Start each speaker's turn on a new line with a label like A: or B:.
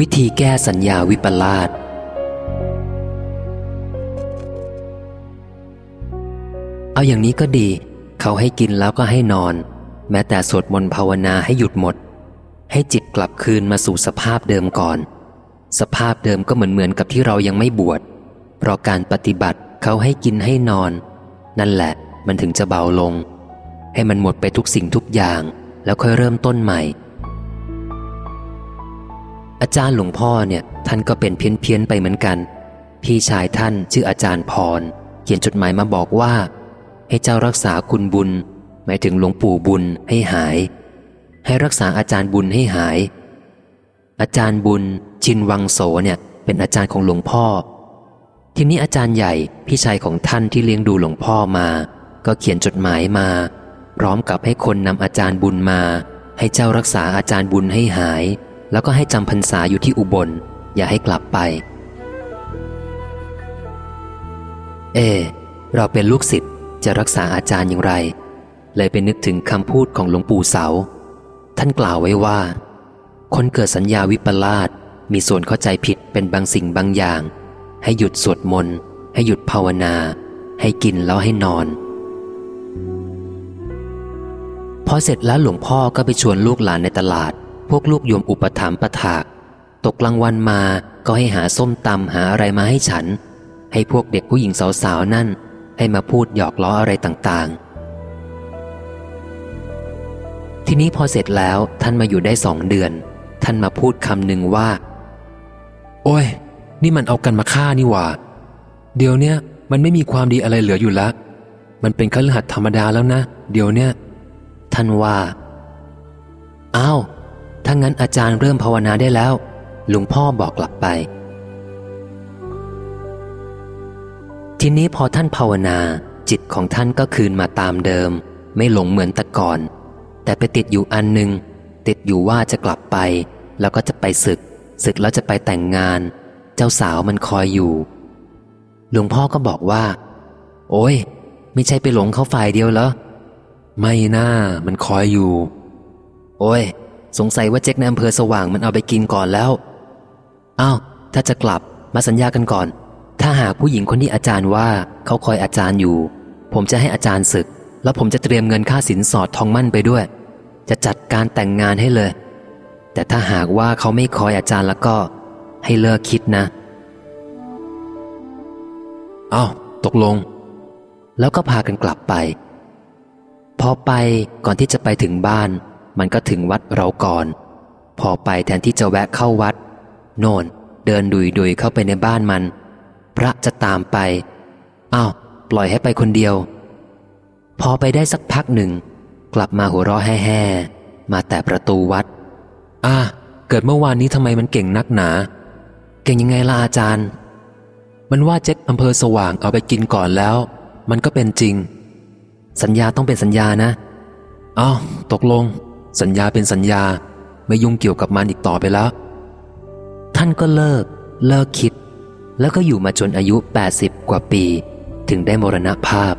A: วิธีแก้สัญญาวิปลาสเอาอย่างนี้ก็ดี เขาให้กินแล้วก็ให้นอน แม้แต่สวดมนต์ภาวนาให้หยุดหมด ให้จิตกลับคืนมาสู่สภาพเดิมก่อน สภาพเดิมก็เหมือนเหมือนกับที่เรายังไม่บวช เพราะการปฏิบัติเขาให้กินให้นอน นั่นแหละมันถึงจะเบาลง ให้มันหมดไปทุกสิ่งทุกอย่าง แล้วค่อยเริ่มต้นใหม่ อาจารย์หลวงพ่อเนี่ยท่านก็เป็นเพี้ยนเพียนไปเหมือนกัน พี่ชายท่านชื่ออาจารย์พร เขียนจดหมายมาบอกว่า ให้เจ้ารักษาคุณบุญ หมายถึงหลวงปู่บุญให้หาย ให้รักษาอาจารย์บุญให้หาย อาจารย์บุญ ชินวังโสเนี่ย เป็นอาจารย์ของหลวงพ่อ ทีนี้อาจารย์ใหญ่พี่ชายของท่านที่เลี้ยงดูหลวงพ่อมา ก็เขียนจดหมายมา พร้อมกับให้คนนำอาจารย์บุญมา ให้เจ้ารักษาอาจารย์บุญให้หาย แล้วก็ให้จำพรรษาอยู่ที่อุบล อย่าให้กลับไป เอ เราเป็นลูกศิษย์จะรักษาอาจารย์อย่างไร เลยไปนึกถึงคำพูดของหลวงปู่เสา ท่านกล่าวไว้ว่า คนเกิดสัญญาวิปลาสมีส่วนเข้าใจผิดเป็นบางสิ่งบางอย่าง ให้หยุดสวดมนต์ให้หยุดภาวนา ให้กินแล้วให้นอนพอเสร็จแล้วหลวงพ่อก็ไปชวนลูกหลานในตลาด พวกลูกโยมอุปถัมภ์ประถาก ตกกลางวันมาก็ให้หาส้มตำหาอะไรมาให้ฉัน ให้พวกเด็กผู้หญิงสาวๆนั่น ให้มาพูดหยอกล้ออะไรต่างๆ ทีนี้พอเสร็จแล้วท่านมาอยู่ได้สองเดือน ท่านมาพูดคำหนึ่งว่า โอ้ย นี่มันเอากันมาฆ่านี่หว่า เดี๋ยวเนี้ยมันไม่มีความดีอะไรเหลืออยู่แล้วมันเป็นคฤหัสถ์ธรรมดาแล้วนะ เดี๋ยวเนี้ยท่านว่าอ้าว ถ้างั้นอาจารย์เริ่มภาวนาได้แล้ว หลวงพ่อบอกกลับไป ทีนี้พอท่านภาวนาจิตของท่านก็คืนมาตามเดิม ไม่หลงเหมือนแต่ก่อน แต่ไปติดอยู่อันหนึ่งติดอยู่ว่าจะกลับไป แล้วก็จะไปศึก ศึกแล้วจะไปแต่งงาน เจ้าสาวมันคอยอยู่ หลวงพ่อก็บอกว่า โอ้ย ไม่ใช่ไปหลงเขาฝ่ายเดียวเหรอไม่น่ามันคอยอยู่ โอ้ย สงสัยว่าเจ๊กในอำเภอสว่างมันเอาไปกินก่อนแล้ว อ้าว ถ้าจะกลับมาสัญญากันก่อน ถ้าหากผู้หญิงคนที่อาจารย์ว่าเขาคอยอาจารย์อยู่ ผมจะให้อาจารย์ศึก แล้วผมจะเตรียมเงินค่าสินสอดทองมั่นไปด้วย จะจัดการแต่งงานให้เลย แต่ถ้าหากว่าเขาไม่คอยอาจารย์แล้วก็ ให้เลิกคิดนะ อ้าว ตกลง แล้วก็พากันกลับไป พอไปก่อนที่จะไปถึงบ้าน มันก็ถึงวัดเราก่อน พอไปแทนที่จะแวะเข้าวัด โน่น เดินดุยดุยเข้าไปในบ้านมัน พระจะตามไปอ้าวปล่อยให้ไปคนเดียว พอไปได้สักพักหนึ่ง กลับมาหัวเราะแห่ๆมาแต่ประตูวัดอ่าเกิดเมื่อวานนี้ทำไมมันเก่งนักหนา เก่งยังไงล่ะอาจารย์ มันว่าเจ๊กอำเภอสว่างเอาไปกินก่อนแล้ว มันก็เป็นจริง สัญญาต้องเป็นสัญญานะอ้าวตกลง สัญญาเป็นสัญญาไม่ยุ่งเกี่ยวกับมันอีกต่อไปแล้ว ท่านก็เลิก เลิกคิด แล้วก็อยู่มาจนอายุ 80 กว่าปี ถึงได้มรณภาพ